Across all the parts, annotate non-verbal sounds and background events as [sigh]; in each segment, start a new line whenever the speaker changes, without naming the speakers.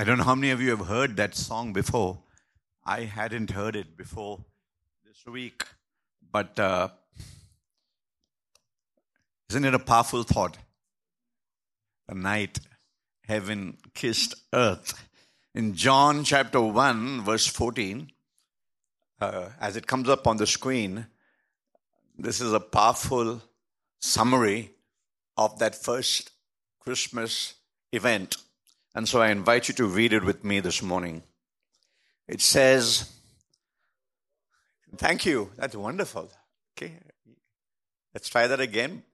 I don't know how many of you have heard that song before. I hadn't heard it before this week. But uh, isn't it a powerful thought? The night heaven kissed earth. In John chapter 1, verse 14, uh, as it comes up on the screen, this is a powerful summary of that first Christmas event. And so I invite you to read it with me this morning. It says, Thank you. That's wonderful. Okay. Let's try that again.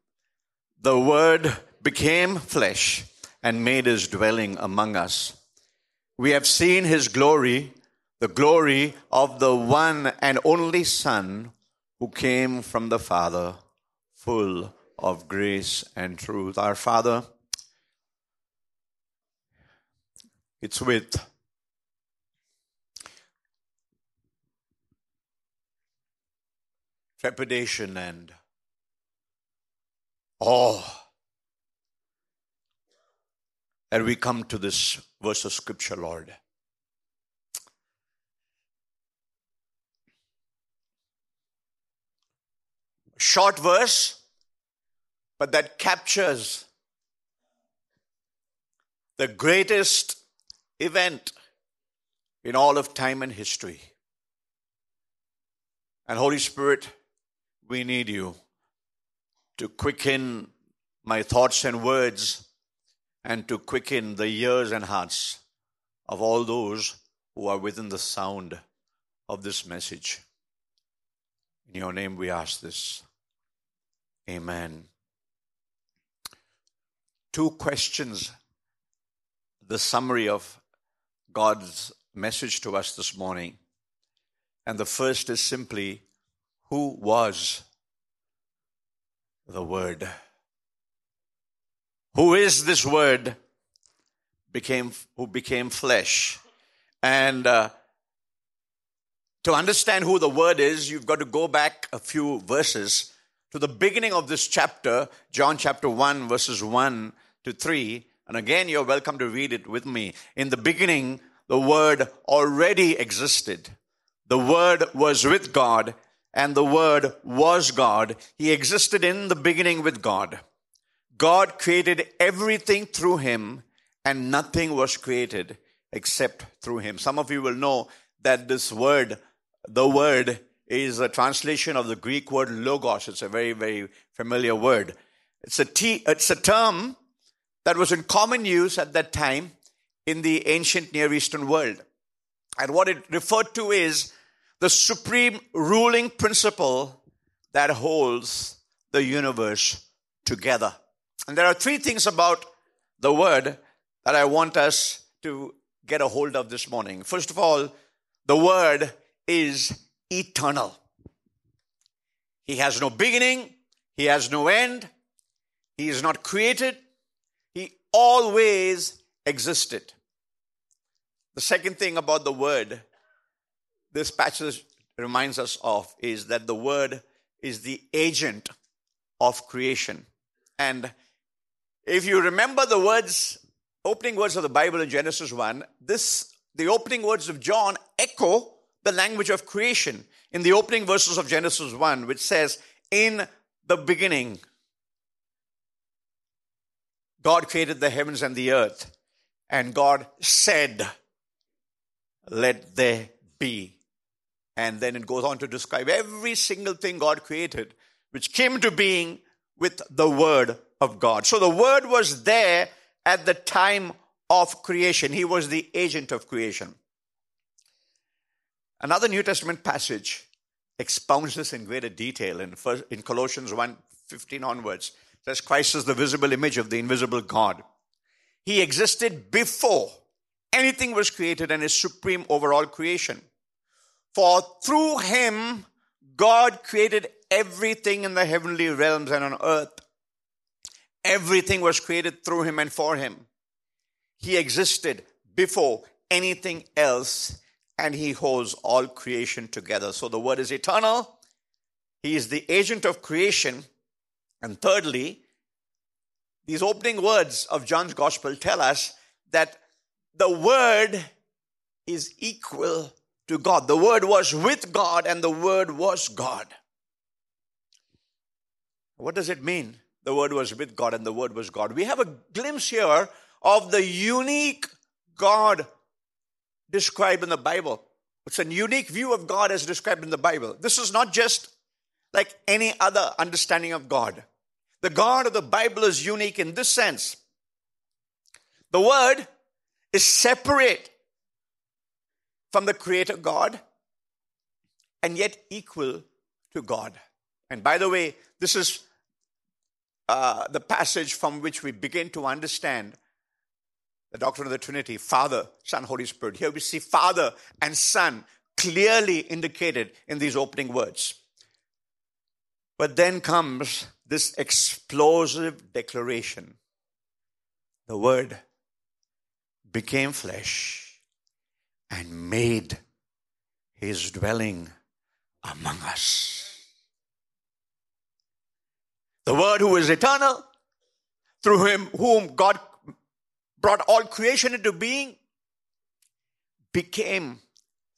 The Word became flesh and made his dwelling among us. We have seen his glory, the glory of the one and only Son who came from the Father, full of grace and truth. Our Father, it's with trepidation and awe that we come to this verse of scripture, Lord. Short verse, but that captures the greatest event in all of time and history. And Holy Spirit, we need you to quicken my thoughts and words and to quicken the ears and hearts of all those who are within the sound of this message. In your name we ask this. Amen. Two questions the summary of God's message to us this morning. And the first is simply who was the Word? Who is this Word became who became flesh? And uh, to understand who the Word is, you've got to go back a few verses to the beginning of this chapter, John chapter 1, verses 1 to 3. And again, you're welcome to read it with me. In the beginning, the Word already existed. The Word was with God, and the Word was God. He existed in the beginning with God. God created everything through Him, and nothing was created except through Him. Some of you will know that this word, the Word, is a translation of the Greek word logos. It's a very, very familiar word. It's a, t- it's a term that was in common use at that time in the ancient Near Eastern world. And what it referred to is the supreme ruling principle that holds the universe together. And there are three things about the word that I want us to get a hold of this morning. First of all, the word is eternal. He has no beginning, he has no end, he is not created, he always existed. The second thing about the word this passage reminds us of is that the word is the agent of creation. And if you remember the words, opening words of the Bible in Genesis 1, this, the opening words of John echo the language of creation in the opening verses of Genesis 1, which says, In the beginning, God created the heavens and the earth, and God said, Let there be. And then it goes on to describe every single thing God created, which came to being with the Word of God. So the Word was there at the time of creation. He was the agent of creation. Another New Testament passage expounds this in greater detail in, first, in Colossians 1 15 onwards. It says, Christ is the visible image of the invisible God. He existed before anything was created and is supreme over all creation. For through him, God created everything in the heavenly realms and on earth. Everything was created through him and for him. He existed before anything else and he holds all creation together. So the word is eternal. He is the agent of creation. And thirdly, these opening words of John's gospel tell us that the word is equal to God. The word was with God and the word was God. What does it mean? The word was with God and the word was God. We have a glimpse here of the unique God described in the Bible. It's a unique view of God as described in the Bible. This is not just like any other understanding of God. The God of the Bible is unique in this sense. The Word is separate from the Creator God and yet equal to God. And by the way, this is uh, the passage from which we begin to understand the doctrine of the Trinity Father, Son, Holy Spirit. Here we see Father and Son clearly indicated in these opening words. But then comes this explosive declaration the Word became flesh and made his dwelling among us. The Word who is eternal, through him whom God brought all creation into being, became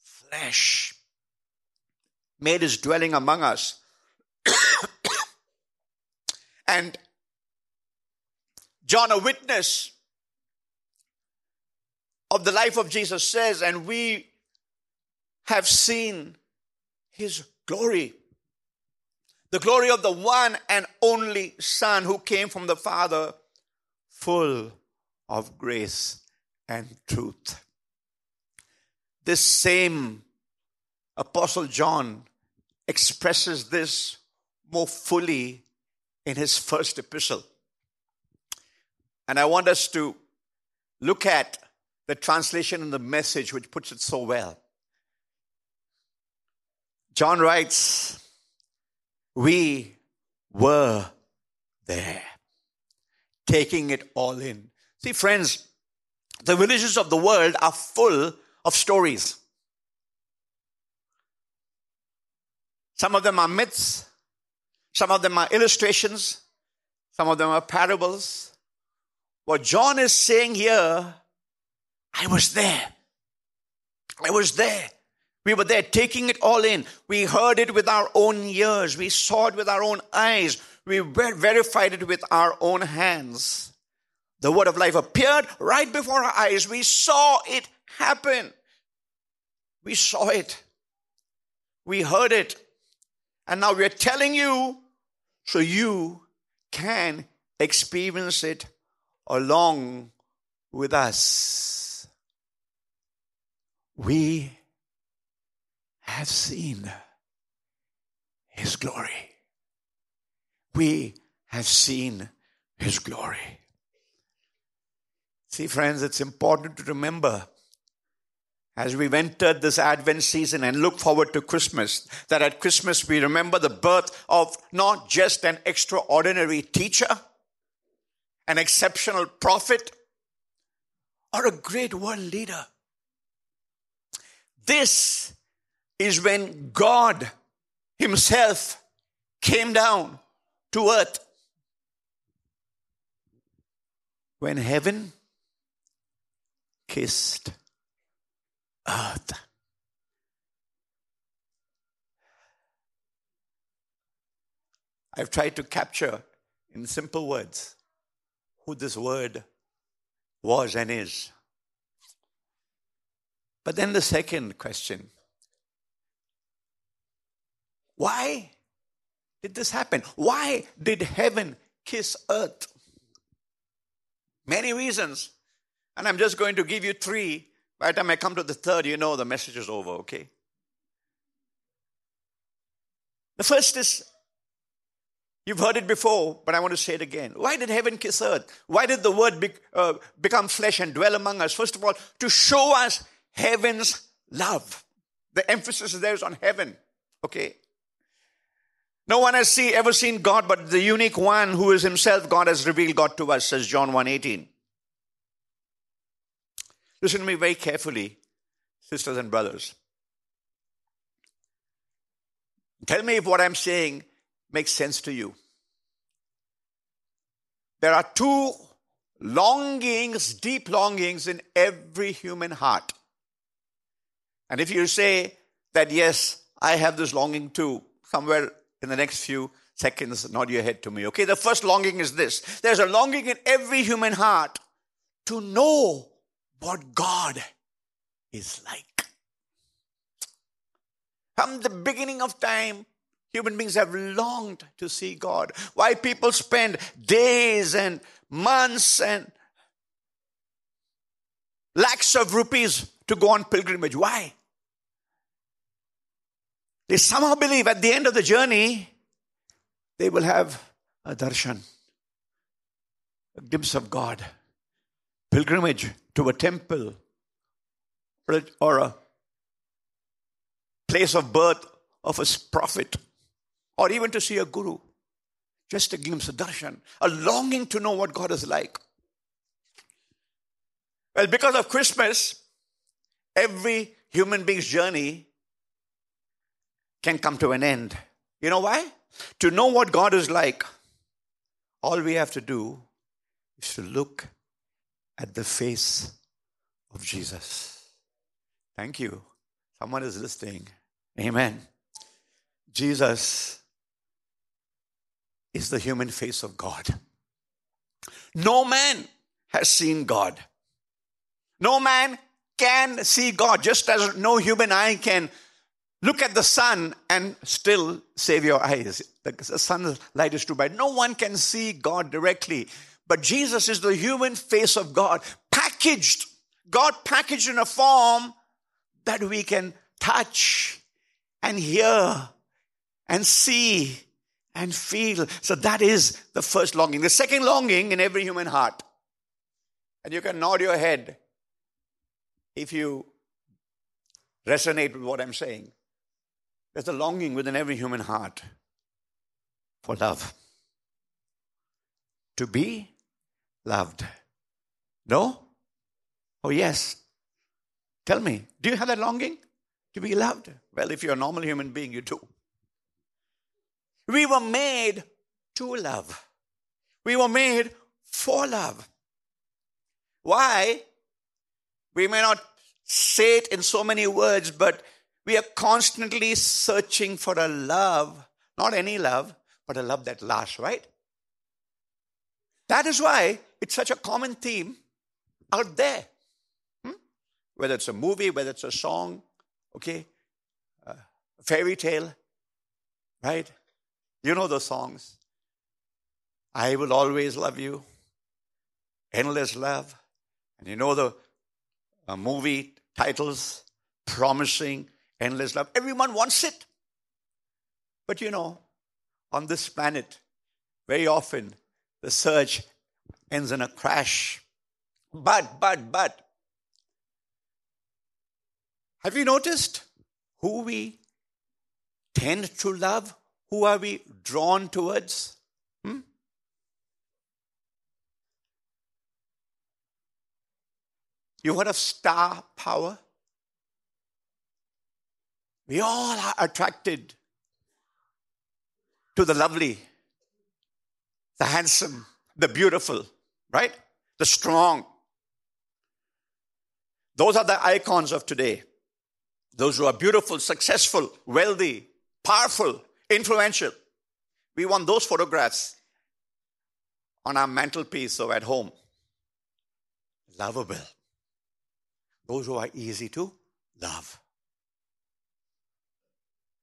flesh, made his dwelling among us. [coughs] and John, a witness of the life of Jesus, says, and we have seen his glory. The glory of the one and only Son who came from the Father, full of grace and truth. This same Apostle John expresses this more fully in his first epistle. And I want us to look at the translation and the message which puts it so well. John writes, We were there, taking it all in. See, friends, the villages of the world are full of stories. Some of them are myths, some of them are illustrations, some of them are parables. What John is saying here, I was there. I was there. We were there taking it all in. We heard it with our own ears. We saw it with our own eyes. We verified it with our own hands. The word of life appeared right before our eyes. We saw it happen. We saw it. We heard it. And now we're telling you so you can experience it along with us. We have seen His glory. We have seen His glory. See, friends, it's important to remember as we've entered this Advent season and look forward to Christmas, that at Christmas we remember the birth of not just an extraordinary teacher, an exceptional prophet, or a great world leader. This is when God Himself came down to earth. When heaven kissed earth. I've tried to capture in simple words who this word was and is. But then the second question why did this happen? Why did heaven kiss earth? Many reasons. And I'm just going to give you three. By the time I come to the third, you know the message is over, okay? The first is You've heard it before, but I want to say it again. Why did heaven kiss earth? Why did the word be, uh, become flesh and dwell among us? First of all, to show us heaven's love. The emphasis there is on heaven. Okay. No one has see, ever seen God, but the unique one who is himself God has revealed God to us, says John 1.18. Listen to me very carefully, sisters and brothers. Tell me if what I'm saying makes sense to you. There are two longings, deep longings in every human heart. And if you say that, yes, I have this longing too, somewhere in the next few seconds, nod your head to me. Okay, the first longing is this there's a longing in every human heart to know what God is like. From the beginning of time, Human beings have longed to see God. Why people spend days and months and lakhs of rupees to go on pilgrimage. Why? They somehow believe at the end of the journey, they will have a darshan, a glimpse of God, pilgrimage to a temple or a place of birth of a prophet or even to see a guru. Just a glimpse of darshan, a longing to know what God is like. Well, because of Christmas, every human being's journey can come to an end. You know why? To know what God is like, all we have to do is to look at the face of Jesus. Thank you. Someone is listening. Amen. Jesus is the human face of God. No man has seen God. No man can see God, just as no human eye can look at the sun and still save your eyes. The sun's light is too bright. No one can see God directly. But Jesus is the human face of God, packaged, God packaged in a form that we can touch and hear and see and feel. So that is the first longing. The second longing in every human heart. And you can nod your head if you resonate with what I'm saying. There's a longing within every human heart for love. To be loved. No? Oh, yes. Tell me, do you have that longing to be loved? Well, if you're a normal human being, you do. We were made to love. We were made for love. Why? We may not say it in so many words, but we are constantly searching for a love, not any love, but a love that lasts, right? That is why it's such a common theme out there. Hmm? Whether it's a movie, whether it's a song, okay, a fairy tale, right? You know the songs. I will always love you. Endless love. And you know the uh, movie titles, Promising, Endless Love. Everyone wants it. But you know, on this planet, very often the search ends in a crash. But, but, but, have you noticed who we tend to love who are we drawn towards? Hmm? You heard of star power? We all are attracted to the lovely, the handsome, the beautiful, right? The strong. Those are the icons of today. Those who are beautiful, successful, wealthy, powerful, influential. We want those photographs on our mantelpiece or at home. Lovable. Those who are easy to love.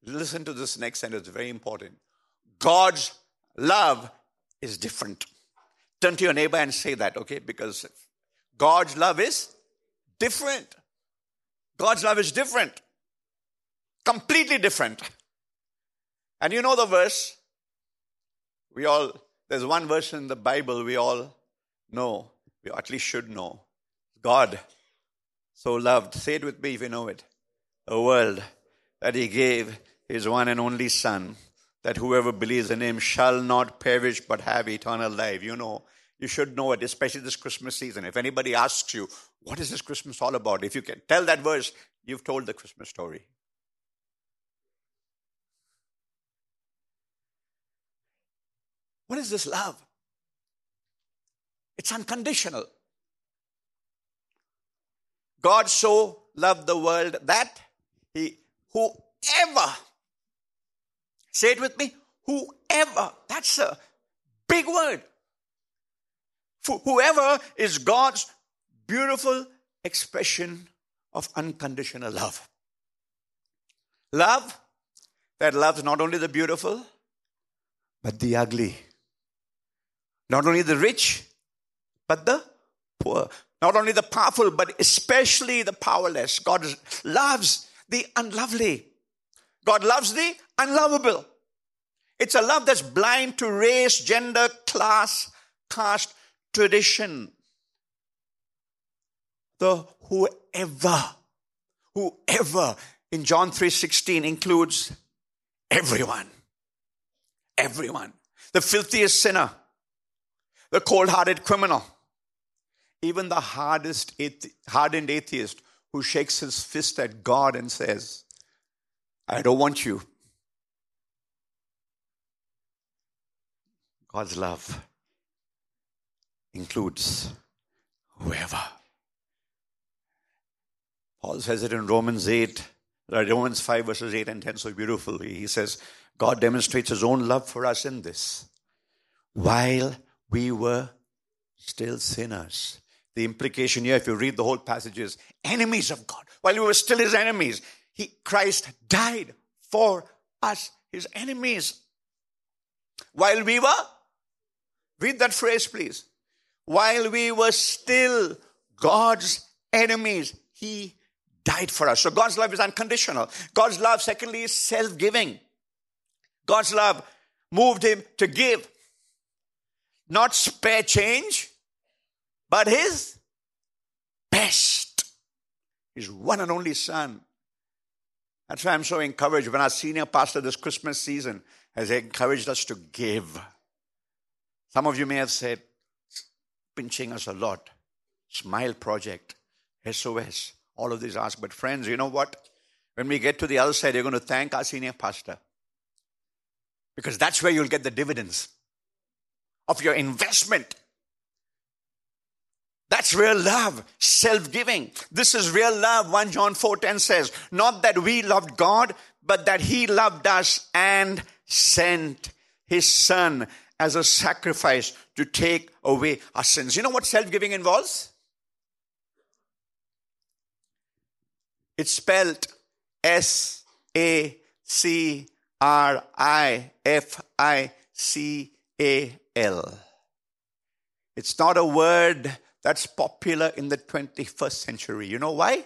Listen to this next sentence, very important. God's love is different. Turn to your neighbor and say that, okay? Because God's love is different. God's love is different. Completely different. And you know the verse? We all, there's one verse in the Bible we all know, we at least should know. God so loved, say it with me if you know it, a world that he gave his one and only Son, that whoever believes in him shall not perish but have eternal life. You know, you should know it, especially this Christmas season. If anybody asks you, what is this Christmas all about? If you can tell that verse, you've told the Christmas story. What is this love? It's unconditional. God so loved the world that he, whoever, say it with me, whoever, that's a big word. Whoever is God's beautiful expression of unconditional love. Love that loves not only the beautiful, but the ugly. Not only the rich, but the poor. Not only the powerful, but especially the powerless. God loves the unlovely. God loves the unlovable. It's a love that's blind to race, gender, class, caste, tradition. The whoever, whoever in John 3:16 includes everyone. Everyone. The filthiest sinner, the cold-hearted criminal, even the hardest athe- hardened atheist who shakes his fist at God and says, I don't want you. God's love includes whoever. Paul says it in Romans 8, uh, Romans 5, verses 8 and 10 so beautifully. He says, God demonstrates his own love for us in this. While we were still sinners. The implication here, if you read the whole passage, is enemies of God. While we were still his enemies, he, Christ died for us, his enemies. While we were, read that phrase, please. While we were still God's enemies, he died for us. So God's love is unconditional. God's love, secondly, is self giving. God's love moved him to give, not spare change, but his best. His one and only son. That's why I'm so encouraged when our senior pastor this Christmas season has encouraged us to give. Some of you may have said, pinching us a lot. Smile Project, SOS, all of these ask. But friends, you know what? When we get to the other side, you're going to thank our senior pastor. Because that's where you'll get the dividends of your investment. That's real love, self-giving. This is real love. 1 John 4:10 says, not that we loved God, but that he loved us and sent his son as a sacrifice to take away our sins. You know what self-giving involves? It's spelled S A C R I F I C A L. It's not a word that's popular in the 21st century. You know why?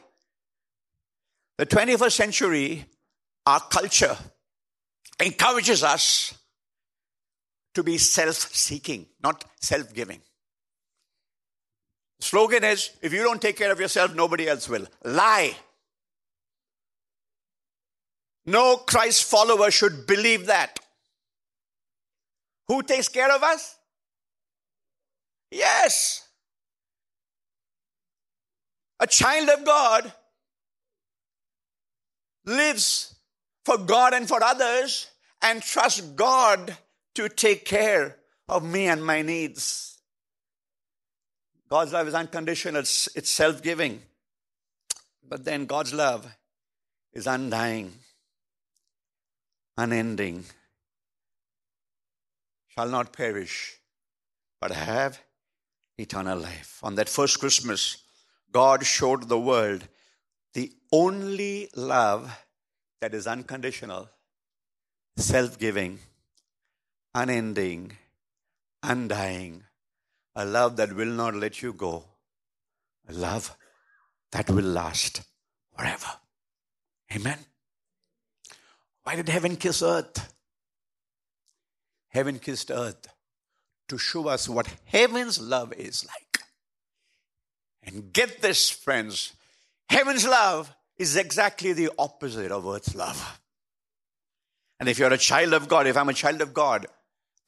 The 21st century, our culture encourages us to be self seeking, not self giving. Slogan is if you don't take care of yourself, nobody else will. Lie. No Christ follower should believe that. Who takes care of us? Yes. A child of God lives for God and for others and trusts God to take care of me and my needs. God's love is unconditional, it's, self giving. But then God's love is undying, unending, shall not perish, but have eternal life. On that first Christmas, God showed the world the only love that is unconditional, self giving, unending, undying, a love that will not let you go, a love that will last forever. Amen. Why did heaven kiss earth? Heaven kissed earth to show us what heaven's love is like. And get this, friends heaven's love is exactly the opposite of earth's love. And if you're a child of God, if I'm a child of God,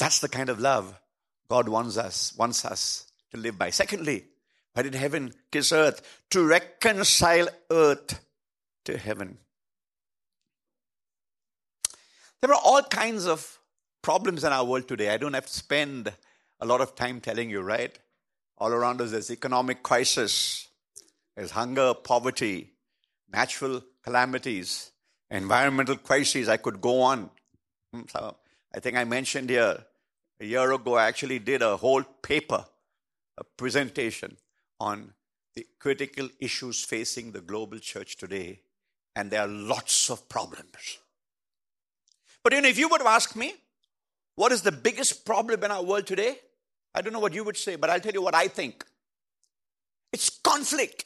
that's the kind of love God wants us, wants us to live by. Secondly, why did heaven kiss earth? To reconcile earth to heaven. There are all kinds of problems in our world today. I don't have to spend a lot of time telling you, right? All around us, there's economic crisis, there's hunger, poverty, natural calamities, environmental crises. I could go on. Hmm, So I think I mentioned here a year ago, I actually did a whole paper, a presentation on the critical issues facing the global church today. And there are lots of problems. But you know, if you were to ask me, what is the biggest problem in our world today? I don't know what you would say, but I'll tell you what I think. It's conflict.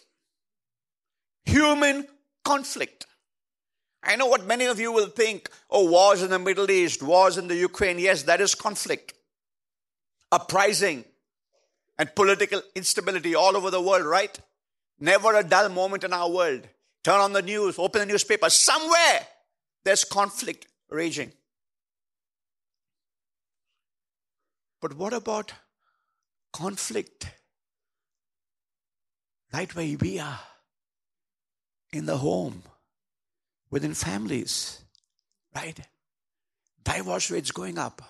Human conflict. I know what many of you will think oh, wars in the Middle East, wars in the Ukraine. Yes, that is conflict. Uprising and political instability all over the world, right? Never a dull moment in our world. Turn on the news, open the newspaper. Somewhere there's conflict raging. But what about conflict right where we are in the home, within families, right? Divorce rates going up.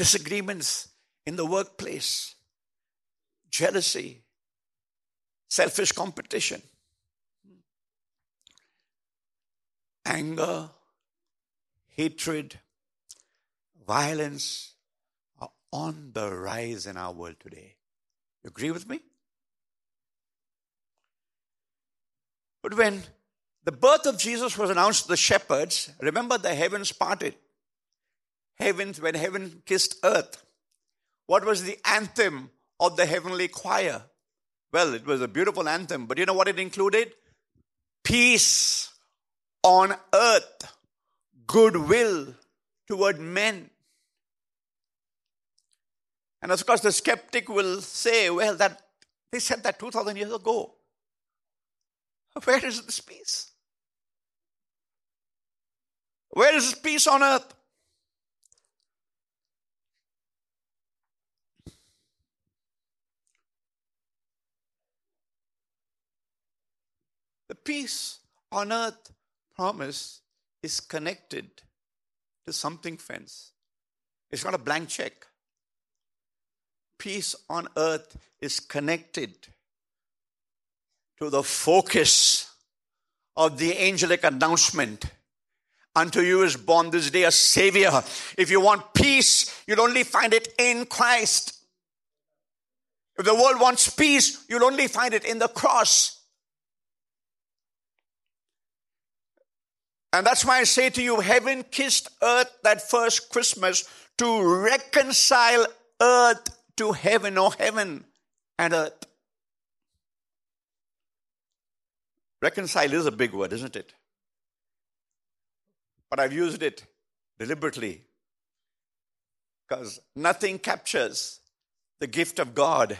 Disagreements in the workplace, jealousy, selfish competition, anger, hatred, violence are on the rise in our world today. You agree with me? But when the birth of Jesus was announced to the shepherds, remember the heavens parted. Heavens, when heaven kissed earth. What was the anthem of the heavenly choir? Well, it was a beautiful anthem, but you know what it included? Peace on earth, goodwill toward men. And of course, the skeptic will say, well, that they said that 2,000 years ago. Where is this peace? Where is this peace on earth? Peace on earth promise is connected to something, friends. It's not a blank check. Peace on earth is connected to the focus of the angelic announcement. Unto you is born this day a Savior. If you want peace, you'll only find it in Christ. If the world wants peace, you'll only find it in the cross. And that's why I say to you, heaven kissed earth that first Christmas to reconcile earth to heaven or heaven and earth. Reconcile is a big word, isn't it? But I've used it deliberately because nothing captures the gift of God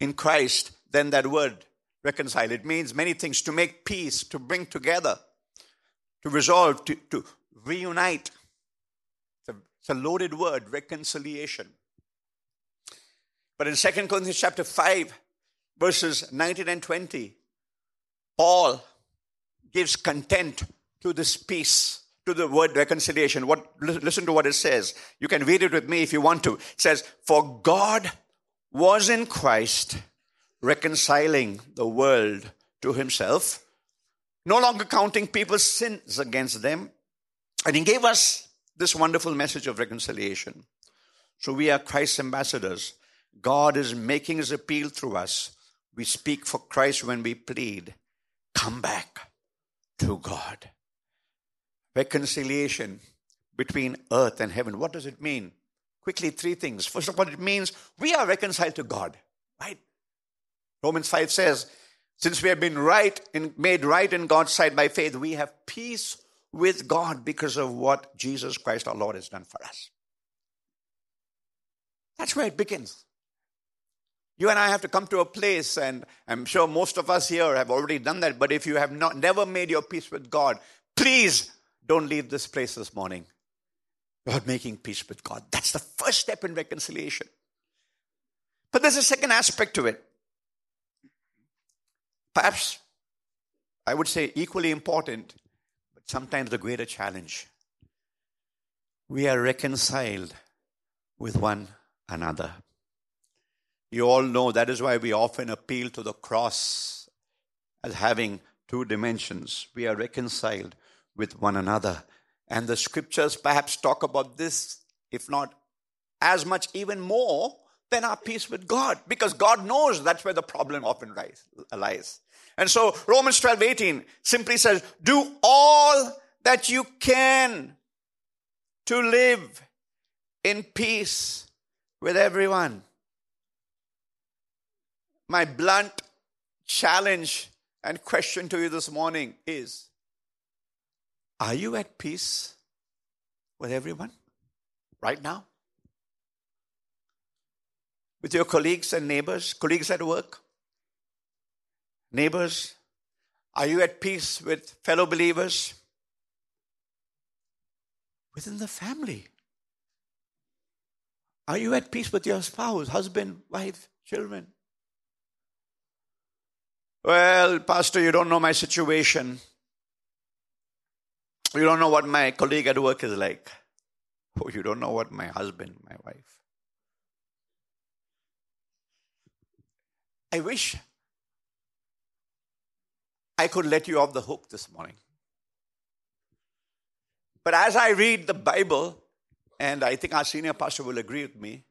in Christ than that word reconcile. It means many things to make peace, to bring together, to resolve, to, to reunite. It's a, it's a loaded word, reconciliation. But in 2 Corinthians chapter 5, verses 19 and 20, Paul gives content to this peace, to the word reconciliation. What, listen to what it says. You can read it with me if you want to. It says, For God was in Christ reconciling the world to himself, no longer counting people's sins against them. And he gave us this wonderful message of reconciliation. So we are Christ's ambassadors. God is making his appeal through us. We speak for Christ when we plead, come back to God. Reconciliation between earth and heaven. What does it mean? Quickly, three things. First of all, it means we are reconciled to God, right? Romans 5 says, since we have been right in, made right in God's sight by faith, we have peace with God because of what Jesus Christ our Lord has done for us. That's where it begins. You and I have to come to a place, and I'm sure most of us here have already done that. But if you have not never made your peace with God, please don't leave this place this morning without making peace with God. That's the first step in reconciliation. But there's a second aspect to it. Perhaps I would say equally important, but sometimes the greater challenge. We are reconciled with one another. You all know that is why we often appeal to the cross as having two dimensions. We are reconciled with one another. And the scriptures perhaps talk about this, if not as much, even more than our peace with God, because God knows that's where the problem often lies. And so Romans 12 18 simply says, Do all that you can to live in peace with everyone. My blunt challenge and question to you this morning is Are you at peace with everyone right now? With your colleagues and neighbors, colleagues at work, neighbors? Are you at peace with fellow believers? Within the family. Are you at peace with your spouse, husband, wife, children? Well, Pastor, you don't know my situation. You don't know what my colleague at work is like. Oh, you don't know what my husband, my wife. I wish I could let you off the hook this morning. But as I read the Bible, and I think our senior pastor will agree with me,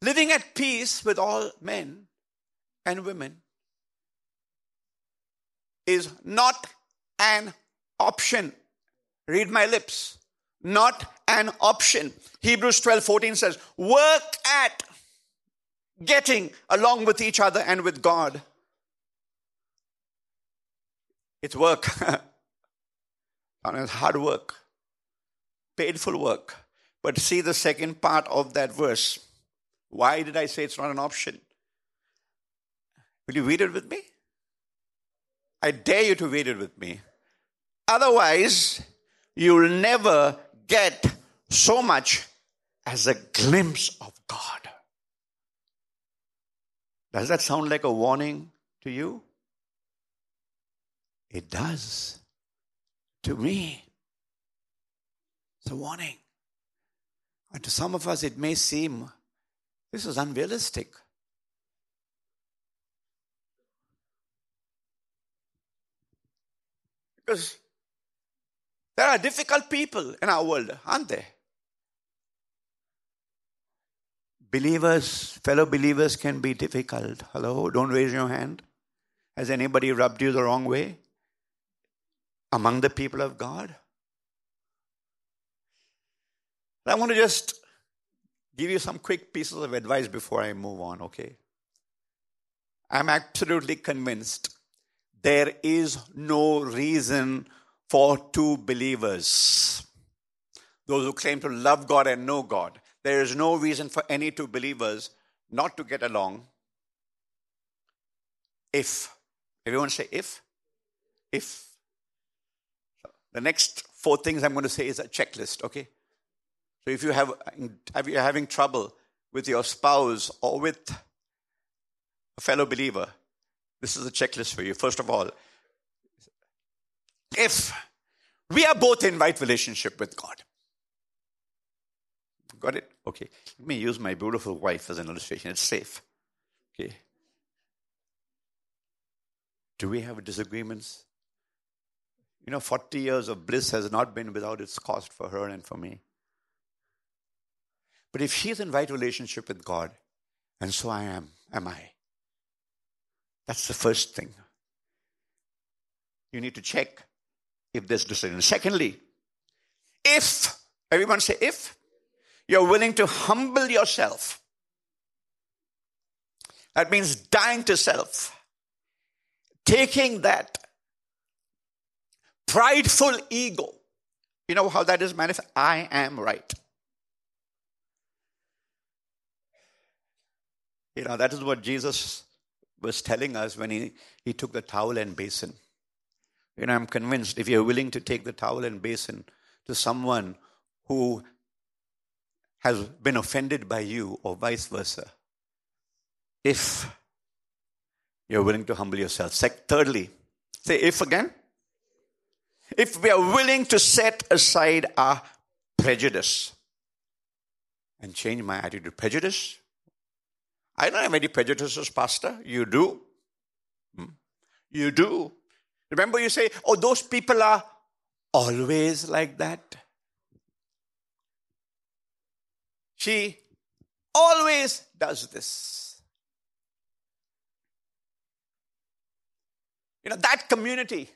living at peace with all men and women is not an option. Read my lips. Not an option. Hebrews 12 14 says, Work at getting along with each other and with God. It's work. [laughs] and it's hard work. Painful work. But see the second part of that verse. Why did I say it's not an option? Will you read it with me? I dare you to read it with me. Otherwise, you'll never get so much as a glimpse of God. Does that sound like a warning to you? It does. To me, it's a warning. And to some of us, it may seem this is unrealistic. Because there are difficult people in our world, aren't there? Believers, fellow believers can be difficult. Hello, don't raise your hand. Has anybody rubbed you the wrong way? Among the people of God? I want to just give you some quick pieces of advice before I move on, okay? I'm absolutely convinced there is no reason for two believers. Those who claim to love God and know God. There is no reason for any two believers not to get along if. Everyone say if? If. The next four things I'm going to say is a checklist, okay? So if you have, if you're having trouble with your spouse or with a fellow believer, This is a checklist for you. First of all, if we are both in right relationship with God. Got it? Okay. Let me use my beautiful wife as an illustration. It's safe. Okay. Do we have disagreements? You know, 40 years of bliss has not been without its cost for her and for me. But if she's in right relationship with God, and so I am, am I? That's the first thing. You need to check if there's disagreement. Secondly, if, everyone say if, you're willing to humble yourself, that means dying to self, taking that prideful ego. You know how that is manifest? I am right. You know, that is what Jesus was telling us when he, he took the towel and basin. You know, I'm convinced if you're willing to take the towel and basin to someone who has been offended by you or vice versa, if you're willing to humble yourself. Sec- thirdly, say if again. If we are willing to set aside our prejudice and change my attitude. Prejudice? I don't have any prejudices, Pastor. You do. Hmm? You do. Remember, you say, oh, those people are always like that. She always does this. You know, that community.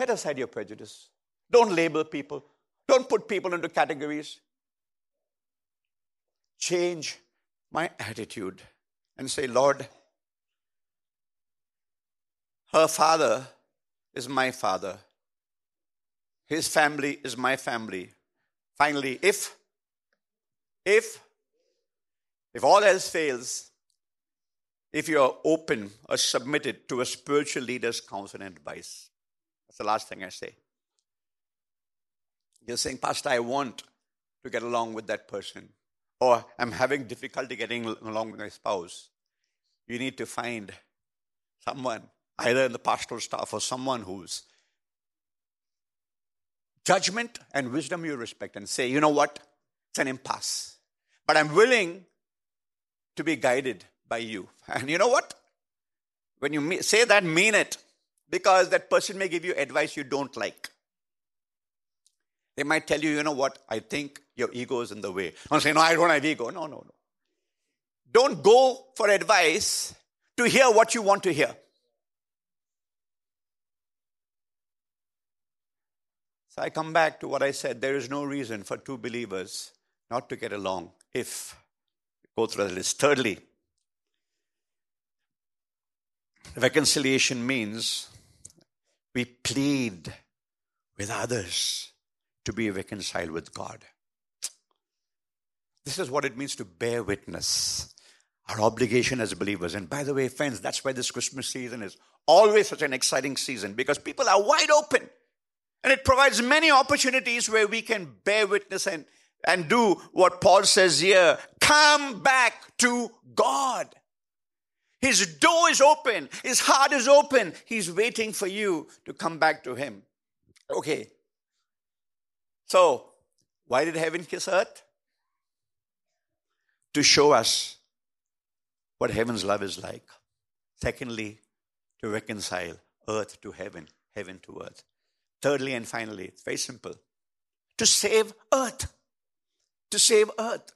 Set aside your prejudice. Don't label people. Don't put people into categories. Change my attitude and say, Lord, her father is my father. His family is my family. Finally, if, if, if all else fails, if you are open or submitted to a spiritual leader's counsel and advice, that's the last thing I say. You're saying, Pastor, I want to get along with that person, or I'm having difficulty getting along with my spouse. You need to find someone, either in the pastoral staff or someone who's judgment and wisdom you respect and say, you know what? It's an impasse. But I'm willing to be guided by you. [laughs] And you know what? When you say that, mean it. Because that person may give you advice you don't like. They might tell you, you know what? I think your ego is in the way. I'm saying, no, I don't have ego. No, no, no. Don't go for advice to hear what you want to hear. So I come back to what I said. There is no reason for two believers not to get along if go through the list. Thirdly, reconciliation means we plead with others to be reconciled with God. This is what it means to bear witness. Our obligation as believers. And by the way, friends, that's why this Christmas season is always such an exciting season because people are wide open and it provides many opportunities where we can bear witness and, and do what Paul says here come back to God. His door is open, his heart is open. He's waiting for you to come back to him. Okay. So, why did heaven kiss earth? To show us what heaven's love is like. Secondly, to reconcile earth to heaven, heaven to earth. Thirdly and finally, it's very simple to save earth. To save earth.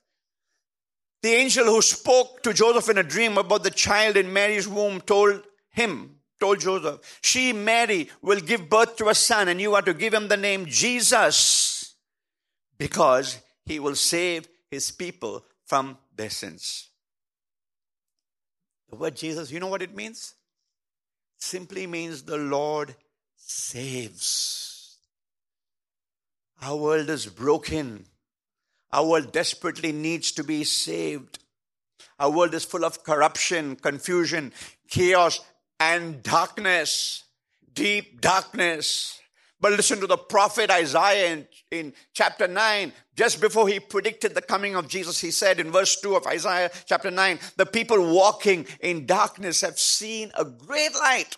The angel who spoke to Joseph in a dream about the child in Mary's womb told him, told Joseph, She, Mary, will give birth to a son, and you are to give him the name Jesus because he will save his people from their sins. The word Jesus, you know what it means? Simply means the Lord saves. Our world is broken. Our world desperately needs to be saved. Our world is full of corruption, confusion, chaos, and darkness, deep darkness. But listen to the prophet Isaiah in, in chapter 9. Just before he predicted the coming of Jesus, he said in verse 2 of Isaiah chapter 9, the people walking in darkness have seen a great light.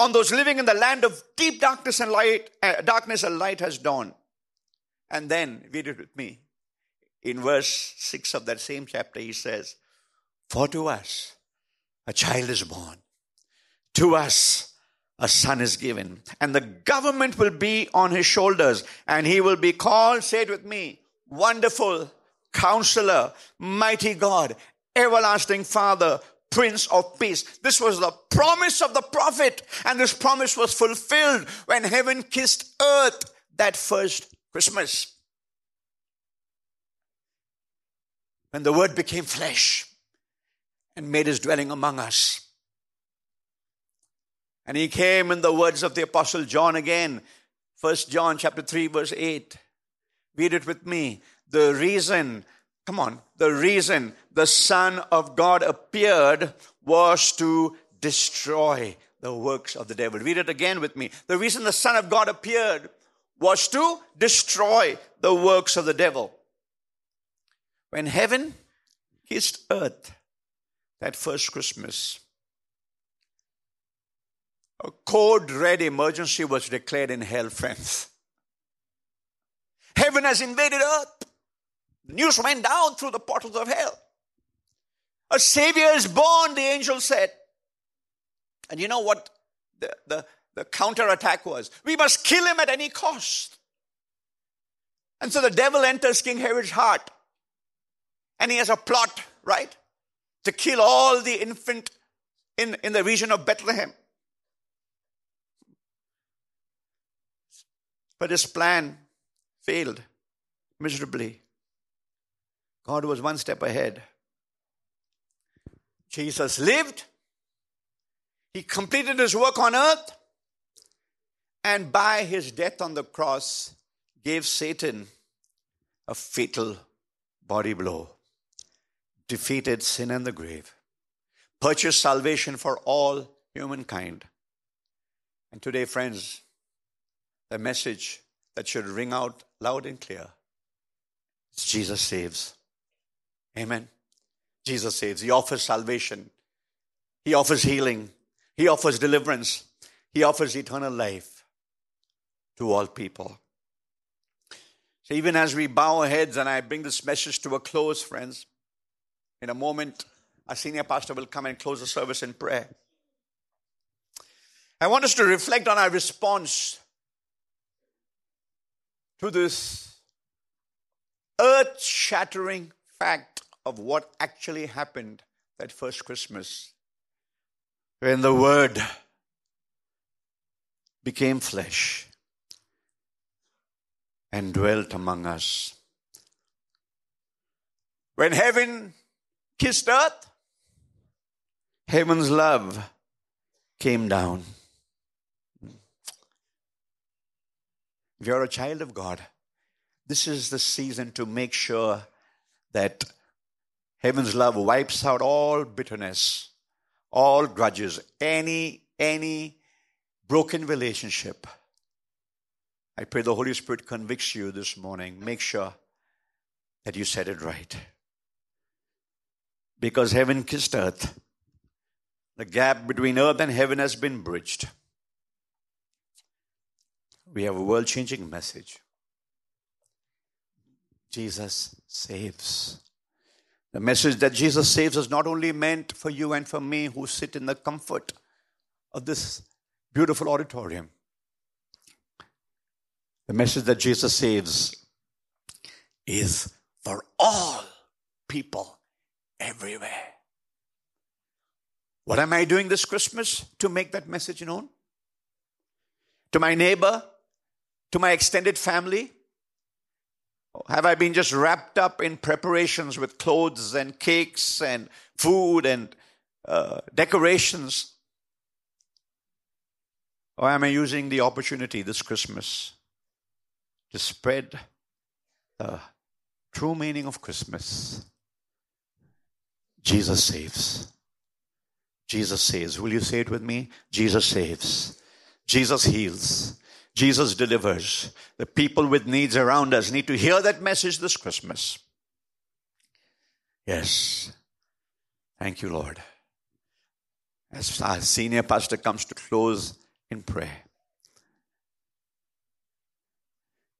On those living in the land of deep darkness and light, uh, darkness and light has dawned. And then, read it with me. In verse 6 of that same chapter, he says, For to us a child is born, to us a son is given, and the government will be on his shoulders, and he will be called, say it with me, Wonderful Counselor, Mighty God, Everlasting Father, Prince of Peace. This was the promise of the prophet, and this promise was fulfilled when heaven kissed earth that first Christmas. When the word became flesh and made his dwelling among us. And he came in the words of the apostle John again. First John chapter 3 verse 8. Read it with me. The reason, come on, the reason the Son of God appeared was to destroy the works of the devil. Read it again with me. The reason the Son of God appeared was to destroy the works of the devil. When heaven kissed earth that first Christmas, a code red emergency was declared in hell, friends. Heaven has invaded earth. The news went down through the portals of hell. A savior is born, the angel said. And you know what the, the, the counterattack was? We must kill him at any cost. And so the devil enters King Herod's heart. And he has a plot, right? To kill all the infant in, in the region of Bethlehem. But his plan failed miserably. God was one step ahead. Jesus lived, he completed his work on earth, and by his death on the cross, gave Satan a fatal body blow, defeated sin and the grave, purchased salvation for all humankind. And today, friends, the message that should ring out loud and clear is Jesus saves. Amen. Jesus saves. He offers salvation. He offers healing. He offers deliverance. He offers eternal life to all people. So even as we bow our heads and I bring this message to a close, friends, in a moment, our senior pastor will come and close the service in prayer. I want us to reflect on our response to this earth shattering fact of what actually happened that first Christmas when the Word became flesh and dwelt among us. When heaven kissed earth, heaven's love came down. If you're a child of God, this is the season to make sure that heaven's love wipes out all bitterness, all grudges, any any broken relationship. I pray the Holy Spirit convicts you this morning. Make sure that you said it right. Because heaven kissed earth. The gap between earth and heaven has been bridged. We have a world changing message. Jesus saves. The message that Jesus saves is not only meant for you and for me who sit in the comfort of this beautiful auditorium. The message that Jesus saves is for all people everywhere. What am I doing this Christmas to make that message known? To my neighbor, to my extended family? Have I been just wrapped up in preparations with clothes and cakes and food and uh, decorations? Or am I using the opportunity this Christmas to spread the true meaning of Christmas? Jesus saves. Jesus saves. Will you say it with me? Jesus saves. Jesus heals. Jesus delivers. The people with needs around us need to hear that message this Christmas. Yes. Thank you, Lord. As our senior pastor comes to close in prayer,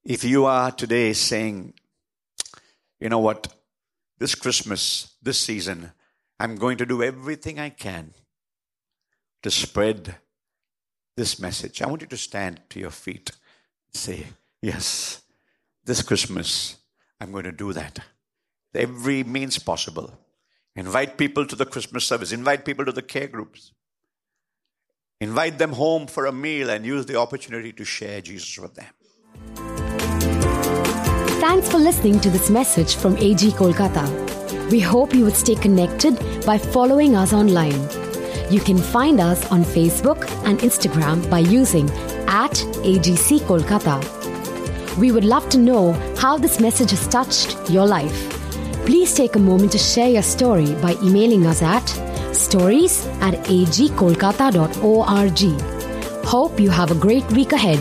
if you are today saying, you know what, this Christmas, this season, I'm going to do everything I can to spread this message. I want you to stand to your feet. Say, Yes, this Christmas, I'm going to do that. Every means possible. Invite people to the Christmas service, invite people to the care groups. Invite them home for a meal and use the opportunity to share Jesus with them.
Thanks for listening to this message from AG Kolkata. We hope you would stay connected by following us online. You can find us on Facebook and Instagram by using at AGC Kolkata. We would love to know how this message has touched your life. Please take a moment to share your story by emailing us at stories at agkolkata.org. Hope you have a great week ahead.